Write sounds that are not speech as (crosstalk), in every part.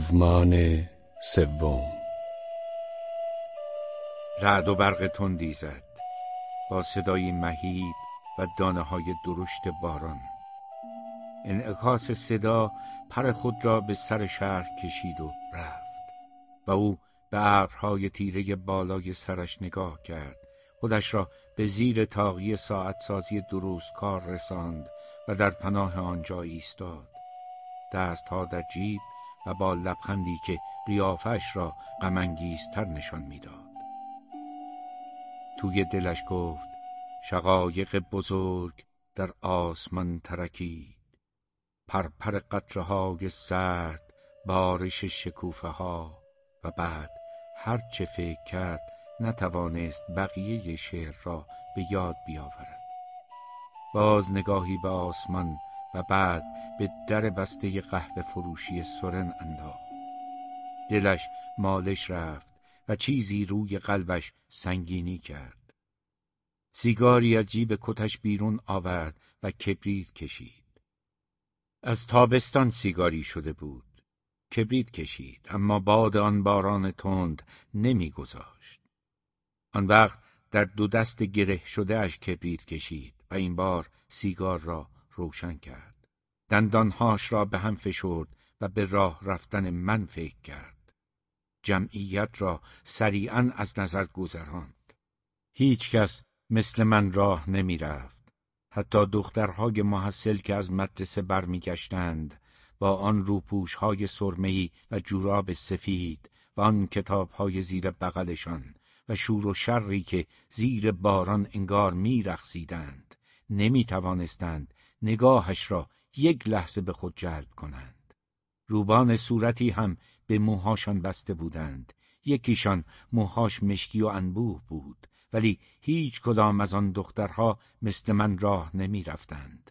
موومان سوم. رعد و برق تندی زد با صدای مهیب و دانه های درشت باران. انعکاس صدا پر خود را به سر شهر کشید و رفت. و او به ابرهای تیره بالای سرش نگاه کرد. خودش را به زیر تاقی ساعت سازی درست کار رساند و در پناه آنجا ایستاد. دستها در جیب و با لبخندی که قیافش را غمانگیزتر نشان می‌داد. توی دلش گفت شقایق بزرگ در آسمان ترکید. پرپر قطره های سرد بارش شکوفه ها و بعد هر چه فکر کرد نتوانست بقیه شعر را به یاد بیاورد. باز نگاهی به آسمان و بعد به در بسته قهوه فروشی سرن انداخت. دلش مالش رفت و چیزی روی قلبش سنگینی کرد. سیگاری از جیب کتش بیرون آورد و کبریت کشید. از تابستان سیگاری شده بود. کبریت کشید اما باد آن باران تند نمیگذاشت آن وقت در دو دست گره شده اش کبریت کشید و این بار سیگار را روشن کرد. دندانهاش را به هم فشرد و به راه رفتن من فکر کرد. جمعیت را سریعا از نظر گذراند. هیچ کس مثل من راه نمی رفت. حتی دخترهای محصل که از مدرسه برمیگشتند با آن روپوشهای سرمهی و جوراب سفید و آن کتابهای زیر بغلشان و شور و شری که زیر باران انگار میرقصیدند نمی توانستند نگاهش را یک لحظه به خود جلب کنند. روبان صورتی هم به موهاشان بسته بودند یکیشان موهاش مشکی و انبوه بود ولی هیچ کدام از آن دخترها مثل من راه نمی رفتند.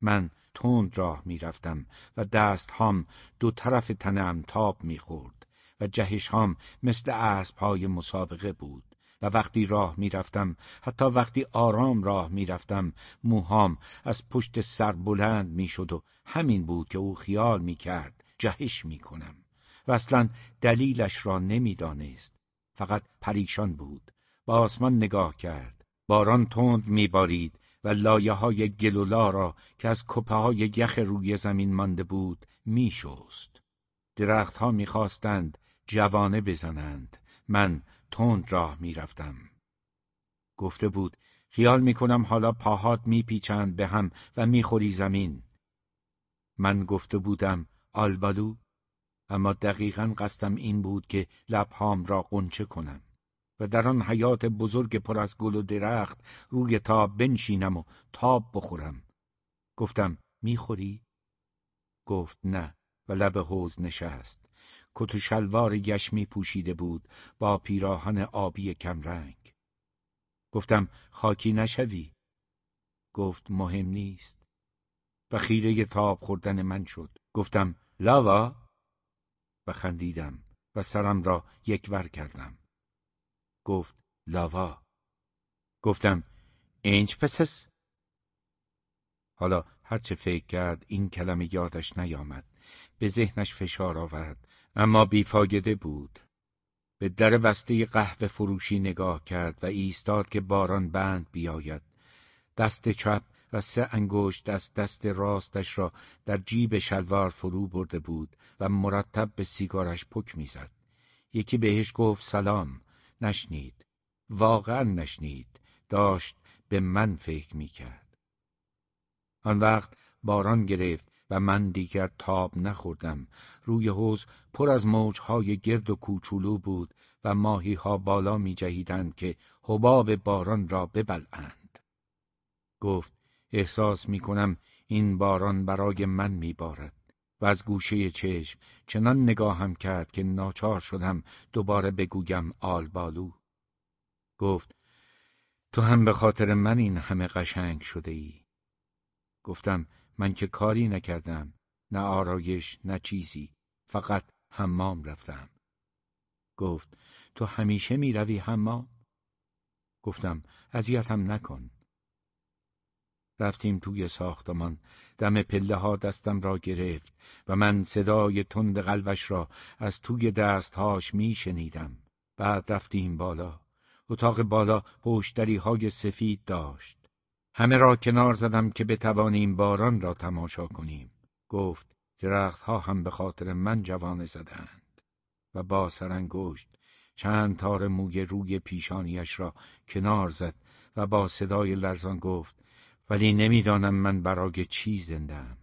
من تند راه می رفتم و دست هم دو طرف تنم تاب می خورد و جهش هم مثل اسب های مسابقه بود. و وقتی راه می‌رفتم حتی وقتی آرام راه می‌رفتم موهام از پشت سر بلند می‌شد و همین بود که او خیال می‌کرد جهش می‌کنم و اصلا دلیلش را نمی‌دانست. فقط پریشان بود. با آسمان نگاه کرد. باران تند میبارید و لایه های گلولا را که از کپه های یخ روی زمین مانده بود میشست. درختها می‌خواستند جوانه بزنند. من تند راه می‌رفتم. گفته بود خیال می‌کنم حالا پاهات میپیچند به هم و می‌خوری زمین. من گفته بودم آلبالو اما دقیقا قصدم این بود که لبهام را قنچه کنم و در آن حیات بزرگ پر از گل و درخت روی تاب بنشینم و تاب بخورم. گفتم می‌خوری؟ گفت نه و لب حوز نشست. کت و شلوار گشمی پوشیده بود با پیراهن آبی کمرنگ. گفتم خاکی نشوی. گفت مهم نیست. و خیره تاب خوردن من شد. گفتم لاوا و خندیدم و سرم را یک ور کردم. گفت لاوا. گفتم اینج پسس؟ حالا هرچه فکر کرد این کلمه یادش نیامد. به ذهنش فشار آورد اما بیفاگده بود. به در بسته قهوه فروشی نگاه کرد و ایستاد که باران بند بیاید. دست چپ و سه انگشت از دست راستش را در جیب شلوار فرو برده بود و مرتب به سیگارش پک می‌زد. یکی بهش گفت سلام نشنید. واقعا نشنید. داشت به من فکر می‌کرد. آن وقت باران گرفت من دیگر تاب نخوردم. روی حوز پر از موجهای گرد و کوچولو بود و ماهی ها بالا می جهیدند که حباب باران را ببلند گفت احساس می کنم این باران برای من می بارد و از گوشه چشم چنان نگاهم کرد که ناچار شدم دوباره بگویم آل بالو گفت تو هم به خاطر من این همه قشنگ شده ای. گفتم من که کاری نکردم نه آرایش نه چیزی فقط حمام رفتم. گفت تو همیشه می روی حمام؟ گفتم اذیتم نکن. رفتیم توی ساختمان دم پله ها دستم را گرفت و من صدای تند قلبش را از توی دستهاش می شنیدم بعد رفتیم بالا. اتاق بالا پشتری های سفید داشت. همه را کنار زدم که بتوانیم باران را تماشا کنیم گفت درختها هم به خاطر من جوانه زدند و با سرانگشت چند تار موی روی پیشانیش را کنار زد و با صدای لرزان گفت ولی نمی‌دانم من برای چی زندم.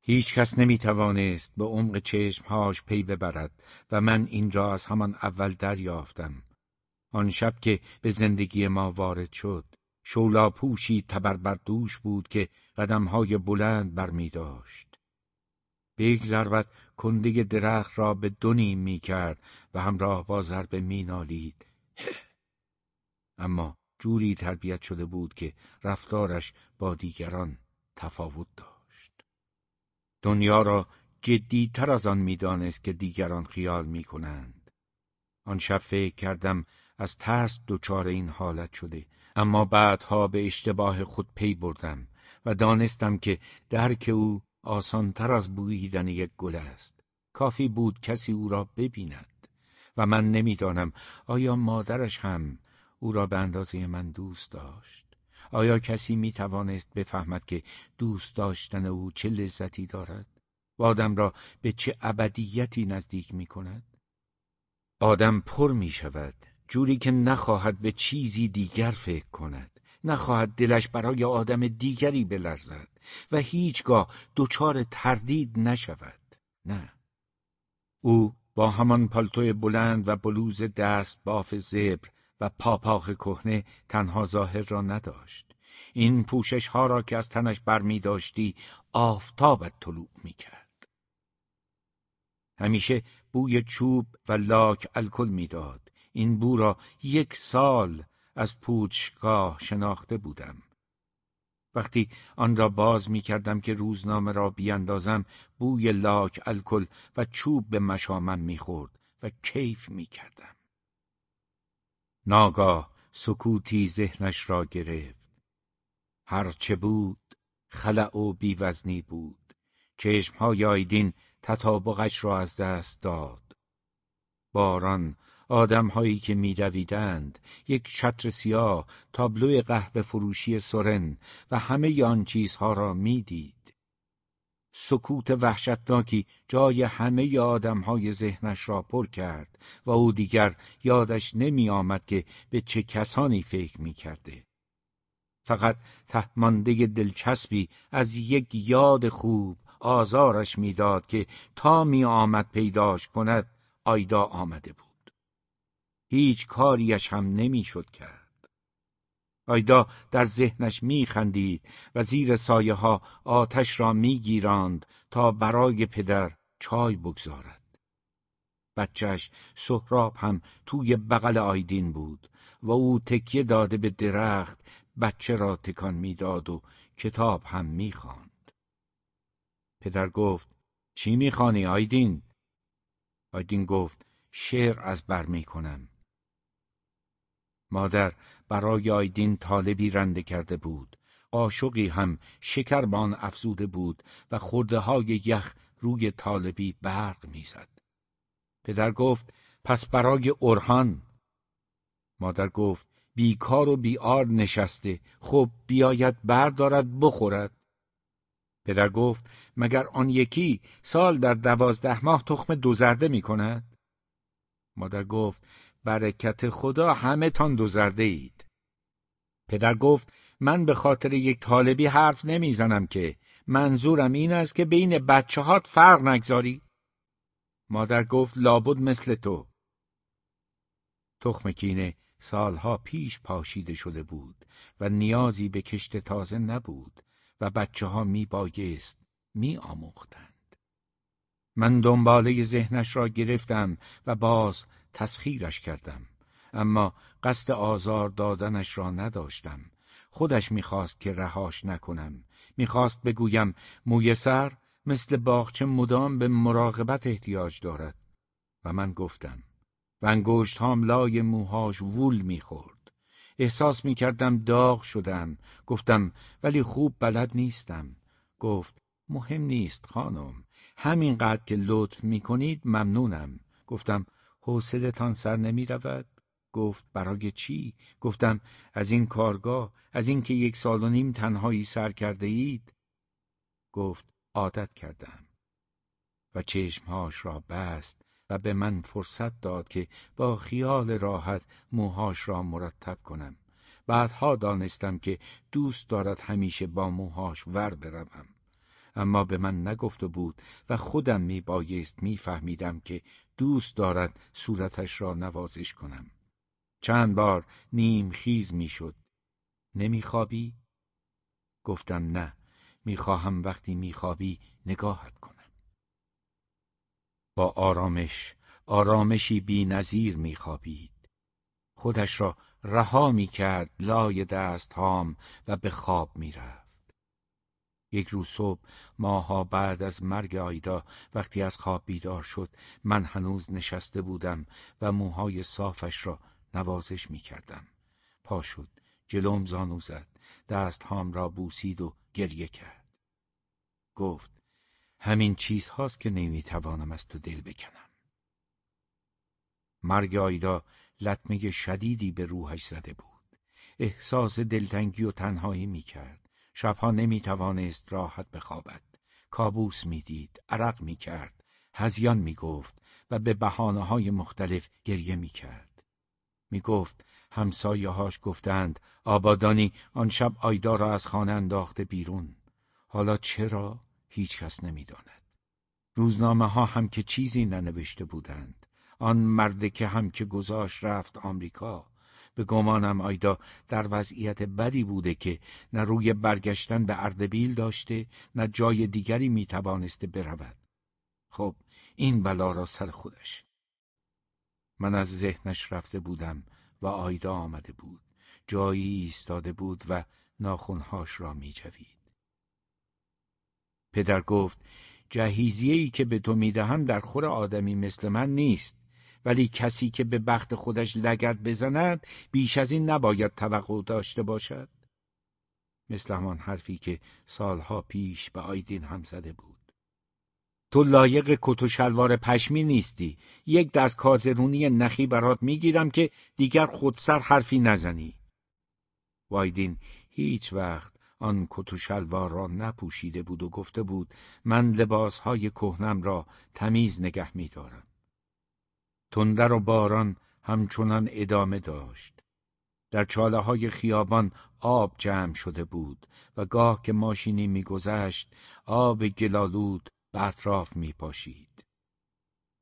هیچ کس نمی توانست به عمق چشمهاش پی ببرد و من این را از همان اول دریافتم. آن شب که به زندگی ما وارد شد، شولا پوشی تبربردوش بود که قدمهای بلند برمی داشت. به یک ضربت کنده درخت را به دونیم می کرد و همراه با ضربه می نالید. (laughs) اما جوری تربیت شده بود که رفتارش با دیگران تفاوت داشت. دنیا را جدی تر از آن می‌دانست که دیگران خیال می کنند. آن شب فکر کردم از ترس دچار این حالت شده اما بعدها به اشتباه خود پی بردم و دانستم که درک او آسانتر از بوییدن یک گل است. کافی بود کسی او را ببیند و من نمی‌دانم آیا مادرش هم او را به اندازه من دوست داشت. آیا کسی می توانست بفهمد که دوست داشتن او چه لذتی دارد؟ و آدم را به چه ابدیتی نزدیک می کند آدم پر می شود جوری که نخواهد به چیزی دیگر فکر کند. نخواهد دلش برای آدم دیگری بلرزد و هیچگاه دچار تردید نشود. نه. او با همان پالتوی بلند و بلوز دست باف زبر و پاپاخ کهنه تنها ظاهر را نداشت. این پوشش ها را که از تنش برمی داشتی آفتابت طلوع می کرد همیشه بوی چوب و لاک الکل می‌داد. این بو را یک سال از پوچگاه شناخته بودم. وقتی آن را باز می کردم که روزنامه را بیاندازم بوی لاک الکل و چوب به مشامم می‌خورد و کیف می کردم. ناگاه سکوتی ذهنش را گرفت. هرچه بود خلع و بیوزنی بود. چشمهای آیدین تطابقش را از دست داد. باران آدمهایی که میدویدند یک چتر سیاه تابلو قهوه فروشی سورن و همه آن چیزها را می‌دید سکوت وحشتناکی جای همه آدمهای ذهنش را پر کرد و او دیگر یادش نمی آمد که به چه کسانی فکر می کرده. فقط تهمانده دلچسبی از یک یاد خوب آزارش می‌داد که تا می آمد پیداش کند آیدا آمده بود. هیچ کاریش هم نمی‌شد کرد. آیدا در ذهنش میخندید و زیر سایه ها آتش را میگیراند تا برای پدر چای بگذارد. بچهش سهراب هم توی بغل آیدین بود و او تکیه داده به درخت بچه را تکان می‌داد و کتاب هم می‌خواند. پدر گفت چی می‌خوانی آیدین؟ آیدین گفت شعر از بر می‌کنم. مادر برای آیدین طالبی رنده کرده بود. قاشقی هم شکربان افزوده بود و خورده های یخ روی طالبی برق می‌زد. پدر گفت پس برای اورهان مادر گفت بیکار و بیار نشسته خب بیاید بردارد بخورد پدر گفت مگر آن یکی سال در دوازده ماه تخم دوزرده می کند؟ مادر گفت برکت خدا همه تان دو زرده اید. پدر گفت من به خاطر یک طالبی حرف نمی‌زنم که منظورم این است که بین بچه هات فرق نگذاری. مادر گفت لابد مثل تو. تخم کینه سالها پیش پاشیده شده بود و نیازی به کشت تازه نبود و بچه ها می بایست می آموختند. من دنباله ذهنش را گرفتم و باز تسخیرش کردم. اما قصد آزار دادنش را نداشتم. خودش می‌خواست که رهاش نکنم. می‌خواست بگویم موی سر مثل باغچه مدام به مراقبت احتیاج دارد. و من گفتم و انگشت هام لای موهاش وول می‌خورد. احساس می کردم داغ شدم. گفتم ولی خوب بلد نیستم. گفت مهم نیست خانم. همینقدر که لطف می کنید ممنونم. گفتم حوصلتان سر نمی رود؟ گفت برای چی؟ گفتم از این کارگاه از اینکه یک سال و نیم تنهایی سر کرده اید. گفت عادت کردم. و چشمهاش را بست و به من فرصت داد که با خیال راحت موهاش را مرتب کنم. بعدها دانستم که دوست دارد همیشه با موهاش ور بروم. اما به من نگفته بود و خودم می بایست می فهمیدم که دوست دارد صورتش را نوازش کنم چند بار نیم خیز می شد نمی خوابی؟ گفتم نه می خواهم وقتی می خوابی نگاهت کنم با آرامش آرامشی بی نظیر می خوابید. خودش را رها می کرد لای دست هام و به خواب می رفت. یک روز صبح ماها بعد از مرگ آیدا وقتی از خواب بیدار شد من هنوز نشسته بودم و موهای صافش را نوازش می کردم. پا شد جلوم زانو زد دست هام را بوسید و گریه کرد. گفت همین چیز هاست که نمی‌توانم از تو دل بکنم. مرگ آیدا لطمه شدیدی به روحش زده بود. احساس دلتنگی و تنهایی می‌کرد. شبها نمی‌توانست راحت بخوابد. کابوس می‌دید، عرق می‌کرد، هزیان می‌گفت و به بحانه های مختلف گریه می‌کرد. می‌گفت همسایه هاش گفتند آبادانی آن شب آیدا را از خانه انداخته بیرون. حالا چرا؟ هیچ کس نمی‌داند. روزنامه ها هم که چیزی ننوشته بودند. آن مرده که هم که گذاشت رفت آمریکا. به گمانم آیدا در وضعیت بدی بوده که نه روی برگشتن به اردبیل داشته نه جای دیگری می‌توانسته برود. خب این بلا را سر خودش. من از ذهنش رفته بودم و آیدا آمده بود. جایی ایستاده بود و ناخونهاش را میجوید. پدر گفت جهیزیهی که به تو می‌دهم در خور آدمی مثل من نیست ولی کسی که به بخت خودش لگت بزند بیش از این نباید توقع داشته باشد. مثل همان حرفی که سالها پیش به آیدین هم زده بود. تو لایق کت و شلوار پشمی نیستی. یک دست کازرونی نخی برات می‌گیرم که دیگر خودسر حرفی نزنی. وایدین هیچ وقت آن کت و شلوار را نپوشیده بود و گفته بود من لباسهای کهنم را تمیز نگه میدارم. تندر و باران همچنان ادامه داشت. در چاله های خیابان آب جمع شده بود و گاه که ماشینی میگذشت آب گلالود به اطراف میپاشید.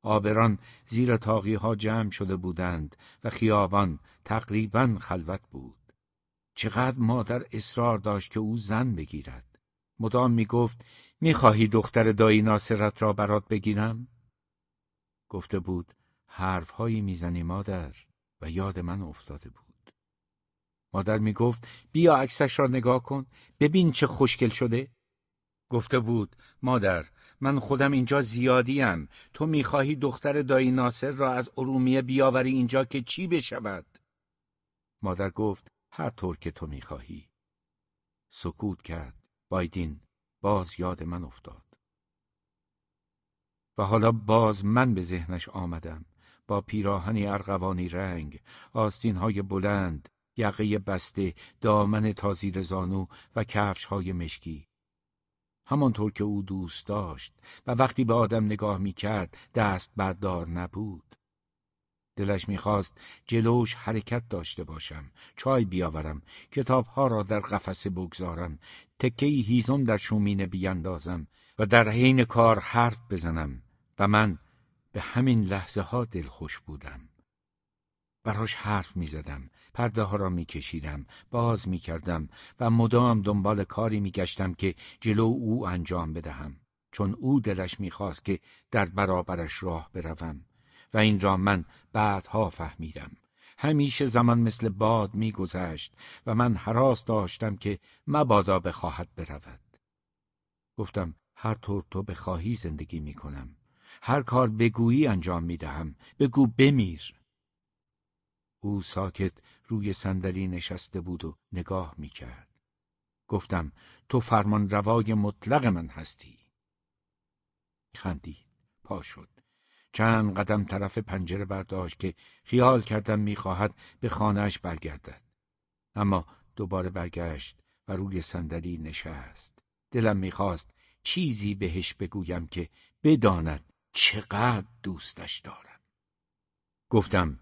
آبران زیر تاقی ها جمع شده بودند و خیابان تقریبا خلوت بود. چقدر مادر اصرار داشت که او زن بگیرد. مدام می‌گفت می‌خواهی دختر دایی ناصرت را برات بگیرم؟ گفته بود حرفهایی می‌زنی مادر و یاد من افتاده بود. مادر می‌گفت بیا عکسش را نگاه کن ببین چه خوشگل شده. گفته بود مادر من خودم اینجا زیادیم تو می‌خواهی دختر دایی ناصر را از ارومیه بیاوری اینجا که چی بشود؟ مادر گفت هر طور که تو می‌خواهی. سکوت کرد. بایدین باز یاد من افتاد. و حالا باز من به ذهنش آمدم با پیراهنی ارغوانی رنگ، آستینهای بلند، یقه بسته، دامن تازیر زانو و کفشهای مشکی. همانطور که او دوست داشت و وقتی به آدم نگاه می‌کرد دست بردار نبود. دلش می‌خواست جلوش حرکت داشته باشم چای بیاورم کتابها را در قفسه بگذارم تکهی هیزم در شومینه بیاندازم و در حین کار حرف بزنم و من به همین لحظه ها دلخوش بودم براش حرف می‌زدم پرده ها را میکشیدم باز می‌کردم و مدام دنبال کاری میگشتم که جلو او انجام بدهم چون او دلش می‌خواست که در برابرش راه بروم و این را من بعدها فهمیدم. همیشه زمان مثل باد میگذشت و من حراس داشتم که مبادا بخواهد برود. گفتم هر طور تو بخواهی زندگی می‌کنم. هر کار بگویی انجام می‌دهم. بگو بمیر. او ساکت روی صندلی نشسته بود و نگاه می‌کرد. گفتم تو فرمان روای مطلق من هستی. خندید. پا شد. چند قدم طرف پنجره برداشت که خیال کردم می‌خواهد به خانهش برگردد. اما دوباره برگشت و روی صندلی نشست. دلم می‌خواست چیزی بهش بگویم که بداند چقدر دوستش دارم. گفتم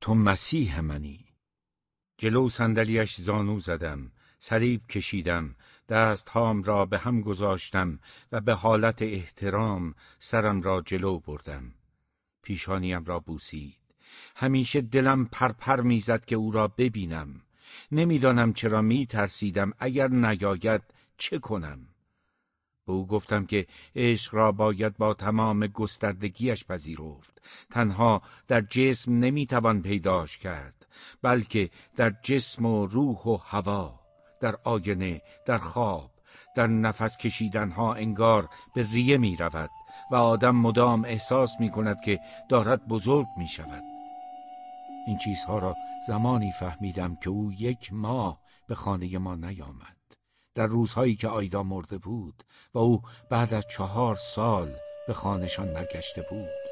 تو مسیح منی. جلو صندلیاش زانو زدم سریب کشیدم دستهام را به هم گذاشتم و به حالت احترام سرم را جلو بردم پیشانیم را بوسید همیشه دلم پرپر می‌زد که او را ببینم نمی‌دانم چرا می ترسیدم اگر نیاید چه کنم به او گفتم که عشق را باید با تمام گستردگیش پذیرفت. تنها در جسم نمی‌توان پیداش کرد بلکه در جسم و روح و هوا در آینه در خواب در نفس کشیدنها انگار به ریه می رود و آدم مدام احساس می کند که دارد بزرگ می شود این چیزها را زمانی فهمیدم که او یک ماه به خانه ما نیامد. در روزهایی که آیدا مرده بود و او بعد از چهار سال به خانهشان برگشته بود.